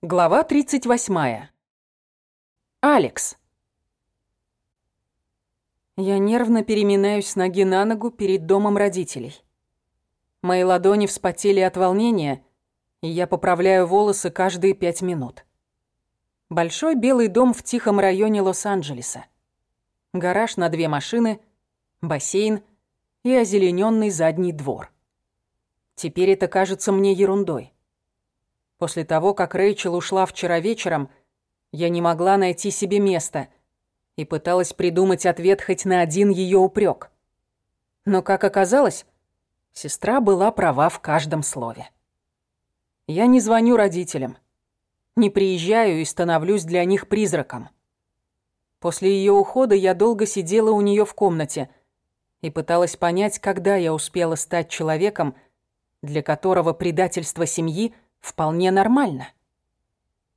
Глава 38. Алекс. Я нервно переминаюсь с ноги на ногу перед домом родителей. Мои ладони вспотели от волнения, и я поправляю волосы каждые пять минут. Большой белый дом в тихом районе Лос-Анджелеса. Гараж на две машины, бассейн и озелененный задний двор. Теперь это кажется мне ерундой. После того, как Рэйчел ушла вчера вечером, я не могла найти себе места и пыталась придумать ответ хоть на один ее упрек. Но, как оказалось, сестра была права в каждом слове. Я не звоню родителям, не приезжаю и становлюсь для них призраком. После ее ухода я долго сидела у нее в комнате и пыталась понять, когда я успела стать человеком, для которого предательство семьи – вполне нормально.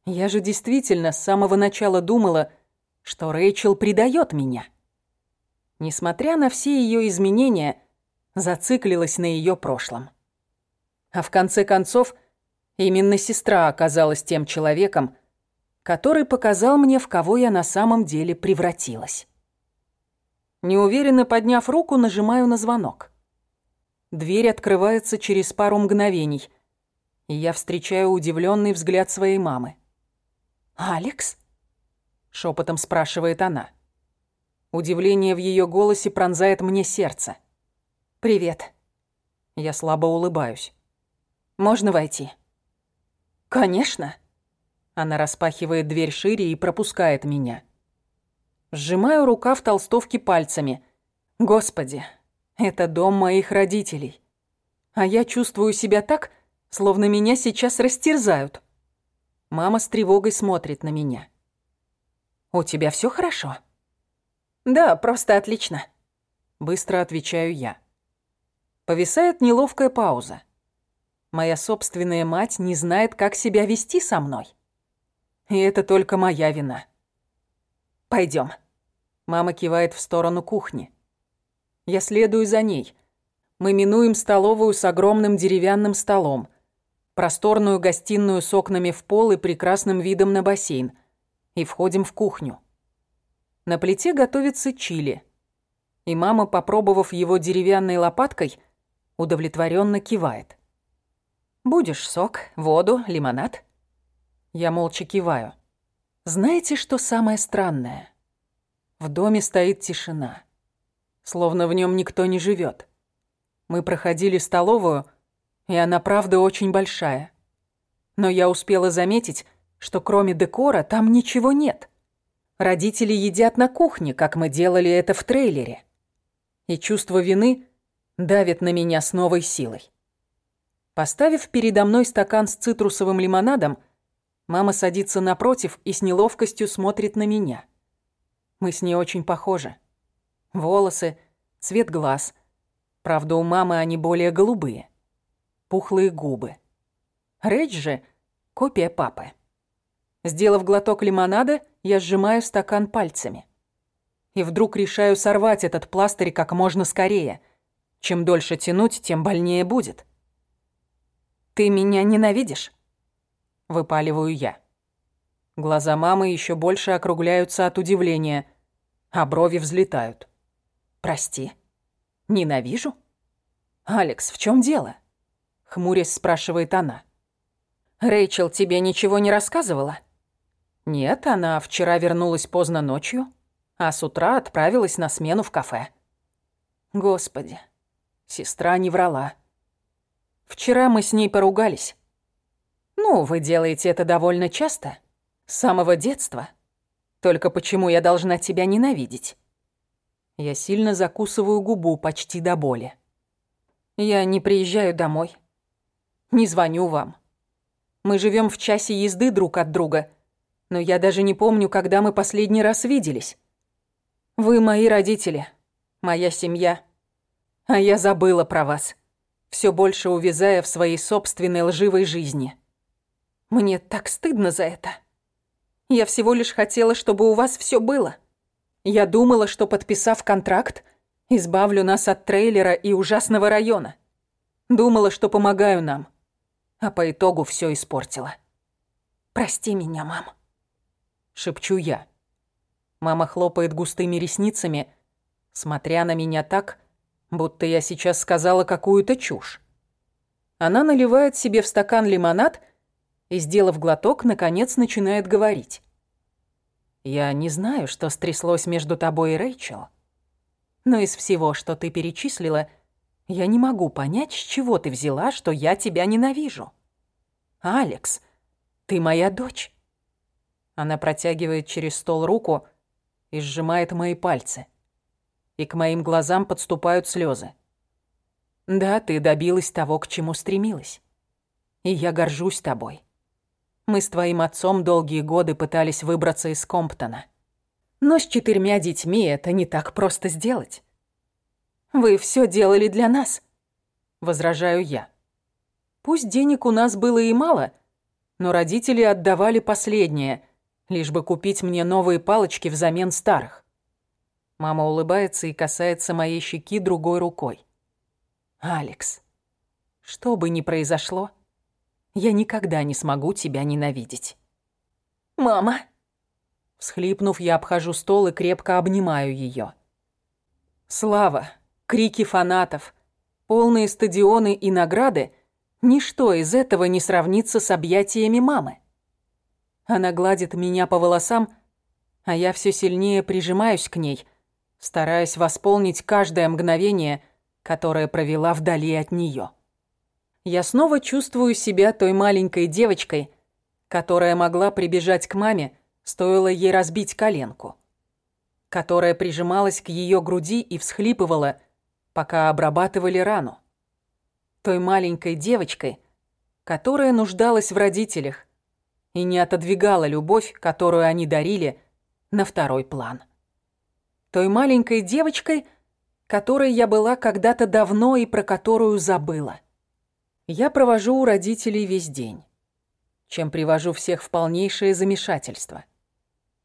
Я же действительно с самого начала думала, что Рэйчел предает меня. Несмотря на все ее изменения, зациклилась на ее прошлом. А в конце концов, именно сестра оказалась тем человеком, который показал мне, в кого я на самом деле превратилась. Неуверенно подняв руку, нажимаю на звонок. Дверь открывается через пару мгновений – и я встречаю удивленный взгляд своей мамы. «Алекс?» — шепотом спрашивает она. Удивление в ее голосе пронзает мне сердце. «Привет». Я слабо улыбаюсь. «Можно войти?» «Конечно». Она распахивает дверь шире и пропускает меня. Сжимаю рука в толстовке пальцами. «Господи, это дом моих родителей. А я чувствую себя так, словно меня сейчас растерзают. Мама с тревогой смотрит на меня. «У тебя все хорошо?» «Да, просто отлично», — быстро отвечаю я. Повисает неловкая пауза. Моя собственная мать не знает, как себя вести со мной. И это только моя вина. Пойдем. Мама кивает в сторону кухни. Я следую за ней. Мы минуем столовую с огромным деревянным столом — просторную гостиную с окнами в пол и прекрасным видом на бассейн, и входим в кухню. На плите готовится чили, и мама, попробовав его деревянной лопаткой, удовлетворенно кивает. «Будешь сок, воду, лимонад?» Я молча киваю. Знаете, что самое странное? В доме стоит тишина. Словно в нем никто не живет. Мы проходили столовую — и она правда очень большая. Но я успела заметить, что кроме декора там ничего нет. Родители едят на кухне, как мы делали это в трейлере. И чувство вины давит на меня с новой силой. Поставив передо мной стакан с цитрусовым лимонадом, мама садится напротив и с неловкостью смотрит на меня. Мы с ней очень похожи. Волосы, цвет глаз. Правда, у мамы они более голубые пухлые губы. Рэдж же — копия папы. Сделав глоток лимонада, я сжимаю стакан пальцами. И вдруг решаю сорвать этот пластырь как можно скорее. Чем дольше тянуть, тем больнее будет. «Ты меня ненавидишь?» — выпаливаю я. Глаза мамы еще больше округляются от удивления, а брови взлетают. «Прости. Ненавижу?» «Алекс, в чем дело?» Хмурясь спрашивает она. «Рэйчел тебе ничего не рассказывала?» «Нет, она вчера вернулась поздно ночью, а с утра отправилась на смену в кафе». «Господи, сестра не врала. Вчера мы с ней поругались. Ну, вы делаете это довольно часто, с самого детства. Только почему я должна тебя ненавидеть?» Я сильно закусываю губу почти до боли. Я не приезжаю домой не звоню вам. Мы живем в часе езды друг от друга, но я даже не помню, когда мы последний раз виделись. Вы мои родители, моя семья, а я забыла про вас, все больше увязая в своей собственной лживой жизни. Мне так стыдно за это. Я всего лишь хотела, чтобы у вас все было. Я думала, что, подписав контракт, избавлю нас от трейлера и ужасного района. Думала, что помогаю нам а по итогу все испортила. «Прости меня, мам», — шепчу я. Мама хлопает густыми ресницами, смотря на меня так, будто я сейчас сказала какую-то чушь. Она наливает себе в стакан лимонад и, сделав глоток, наконец начинает говорить. «Я не знаю, что стряслось между тобой и Рэйчел, но из всего, что ты перечислила, я не могу понять, с чего ты взяла, что я тебя ненавижу. Алекс, ты моя дочь». Она протягивает через стол руку и сжимает мои пальцы. И к моим глазам подступают слезы. Да, ты добилась того, к чему стремилась. И я горжусь тобой. Мы с твоим отцом долгие годы пытались выбраться из Комптона. Но с четырьмя детьми это не так просто сделать. Вы все делали для нас, возражаю я. Пусть денег у нас было и мало, но родители отдавали последнее, лишь бы купить мне новые палочки взамен старых. Мама улыбается и касается моей щеки другой рукой. Алекс, что бы ни произошло, я никогда не смогу тебя ненавидеть. Мама. Всхлипнув, я обхожу стол и крепко обнимаю ее. Слава, крики фанатов, полные стадионы и награды — ничто из этого не сравнится с объятиями мамы. Она гладит меня по волосам, а я все сильнее прижимаюсь к ней, стараясь восполнить каждое мгновение — которая провела вдали от нее. Я снова чувствую себя той маленькой девочкой, которая могла прибежать к маме, стоило ей разбить коленку, которая прижималась к ее груди и всхлипывала, пока обрабатывали рану. Той маленькой девочкой, которая нуждалась в родителях и не отодвигала любовь, которую они дарили, на второй план. Той маленькой девочкой – которой я была когда-то давно и про которую забыла. Я провожу у родителей весь день, чем привожу всех в полнейшее замешательство.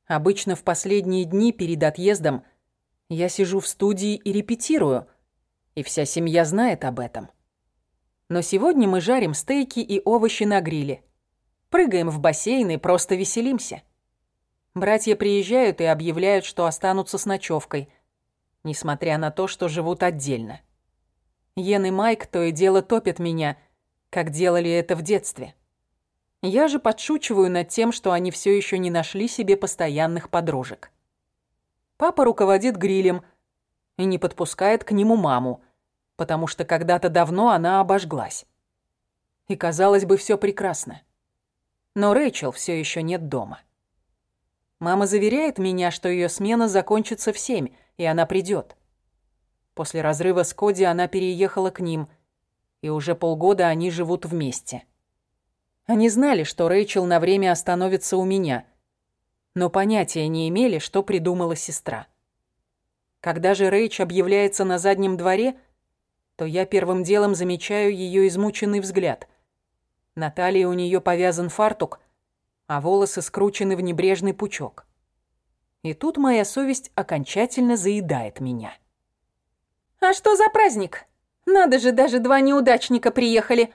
Обычно в последние дни перед отъездом я сижу в студии и репетирую, и вся семья знает об этом. Но сегодня мы жарим стейки и овощи на гриле, прыгаем в бассейн и просто веселимся. Братья приезжают и объявляют, что останутся с ночевкой, несмотря на то, что живут отдельно. Йен и Майк то и дело топят меня, как делали это в детстве. Я же подшучиваю над тем, что они все еще не нашли себе постоянных подружек. Папа руководит грилем и не подпускает к нему маму, потому что когда-то давно она обожглась. И казалось бы, все прекрасно. Но Рэйчел все еще нет дома. Мама заверяет меня, что ее смена закончится в семь, и она придет. После разрыва с Коди она переехала к ним, и уже полгода они живут вместе. Они знали, что Рэйчел на время остановится у меня, но понятия не имели, что придумала сестра. Когда же Рэйч объявляется на заднем дворе, то я первым делом замечаю ее измученный взгляд. На талии у нее повязан фартук, а волосы скручены в небрежный пучок. И тут моя совесть окончательно заедает меня. «А что за праздник? Надо же, даже два неудачника приехали!»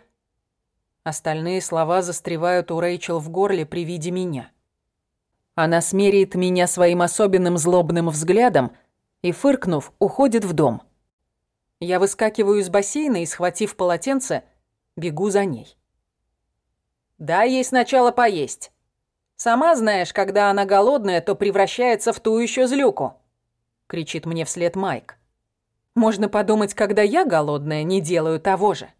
Остальные слова застревают у Рэйчел в горле при виде меня. Она смеряет меня своим особенным злобным взглядом и, фыркнув, уходит в дом. Я выскакиваю из бассейна и, схватив полотенце, бегу за ней. «Дай ей сначала поесть», Сама знаешь, когда она голодная, то превращается в ту еще злюку», — кричит мне вслед Майк. «Можно подумать, когда я голодная, не делаю того же».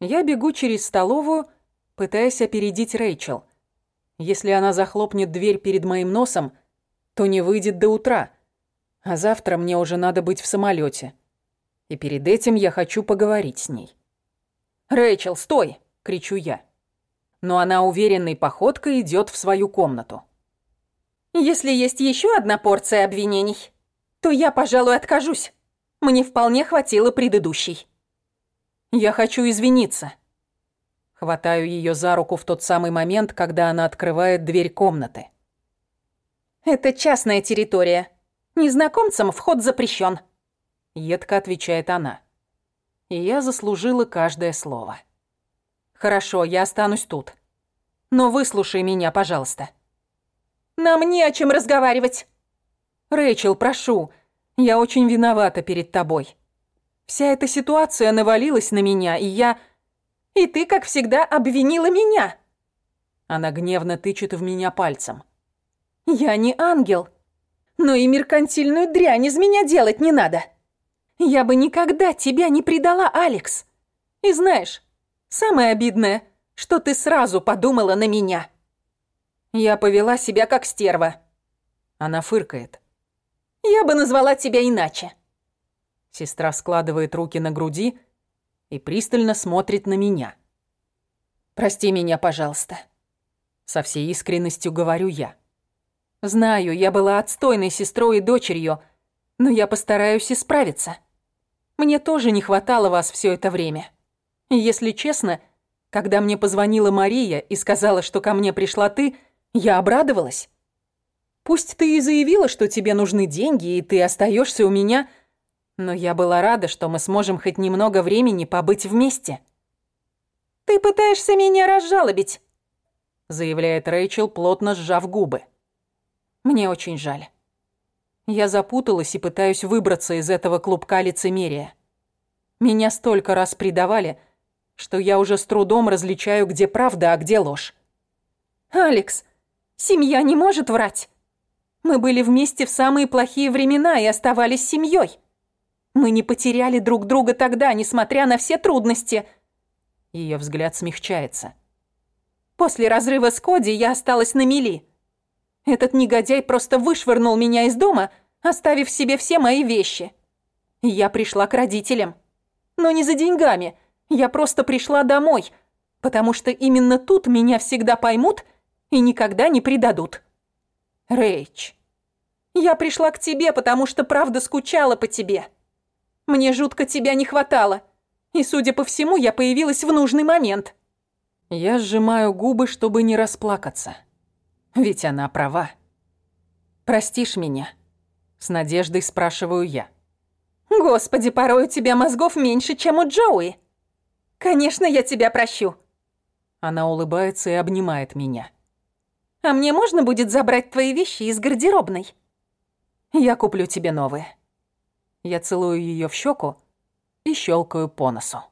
Я бегу через столовую, пытаясь опередить Рэйчел. Если она захлопнет дверь перед моим носом, то не выйдет до утра, а завтра мне уже надо быть в самолете. И перед этим я хочу поговорить с ней. «Рэйчел, стой!» — кричу я но она уверенной походкой идет в свою комнату. «Если есть еще одна порция обвинений, то я, пожалуй, откажусь. Мне вполне хватило предыдущей». «Я хочу извиниться». Хватаю ее за руку в тот самый момент, когда она открывает дверь комнаты. «Это частная территория. Незнакомцам вход запрещен», — едко отвечает она. И я заслужила каждое слово. «Хорошо, я останусь тут. Но выслушай меня, пожалуйста. Нам не о чем разговаривать. Рэйчел, прошу, я очень виновата перед тобой. Вся эта ситуация навалилась на меня, и я... И ты, как всегда, обвинила меня. Она гневно тычет в меня пальцем. Я не ангел. Но и меркантильную дрянь из меня делать не надо. Я бы никогда тебя не предала, Алекс. И знаешь, самое обидное, что ты сразу подумала на меня. Я повела себя как стерва. Она фыркает. Я бы назвала тебя иначе. Сестра складывает руки на груди и пристально смотрит на меня. Прости меня, пожалуйста. Со всей искренностью говорю я. Знаю, я была отстойной сестрой и дочерью, но я постараюсь исправиться. Мне тоже не хватало вас все это время. И если честно, когда мне позвонила Мария и сказала, что ко мне пришла ты, я обрадовалась. Пусть ты и заявила, что тебе нужны деньги, и ты остаешься у меня, но я была рада, что мы сможем хоть немного времени побыть вместе. «Ты пытаешься меня разжалобить», — заявляет Рэйчел, плотно сжав губы. Мне очень жаль. Я запуталась и пытаюсь выбраться из этого клубка лицемерия. Меня столько раз предавали, что я уже с трудом различаю, где правда, а где ложь. «Алекс, семья не может врать. Мы были вместе в самые плохие времена и оставались семьей. Мы не потеряли друг друга тогда, несмотря на все трудности». Ее взгляд смягчается. «После разрыва с Коди я осталась на мели. Этот негодяй просто вышвырнул меня из дома, оставив себе все мои вещи. Я пришла к родителям. Но не за деньгами. Я просто пришла домой, потому что именно тут меня всегда поймут и никогда не предадут. Рэйч, я пришла к тебе, потому что правда скучала по тебе. Мне жутко тебя не хватало. И, судя по всему, я появилась в нужный момент. Я сжимаю губы, чтобы не расплакаться. Ведь она права. «Простишь меня?» С надеждой спрашиваю я. «Господи, порой у тебя мозгов меньше, чем у Джоуи. Конечно, я тебя прощу». Она улыбается и обнимает меня. «А мне можно будет забрать твои вещи из гардеробной?» «Я куплю тебе новые». Я целую ее в щеку и щелкаю по носу.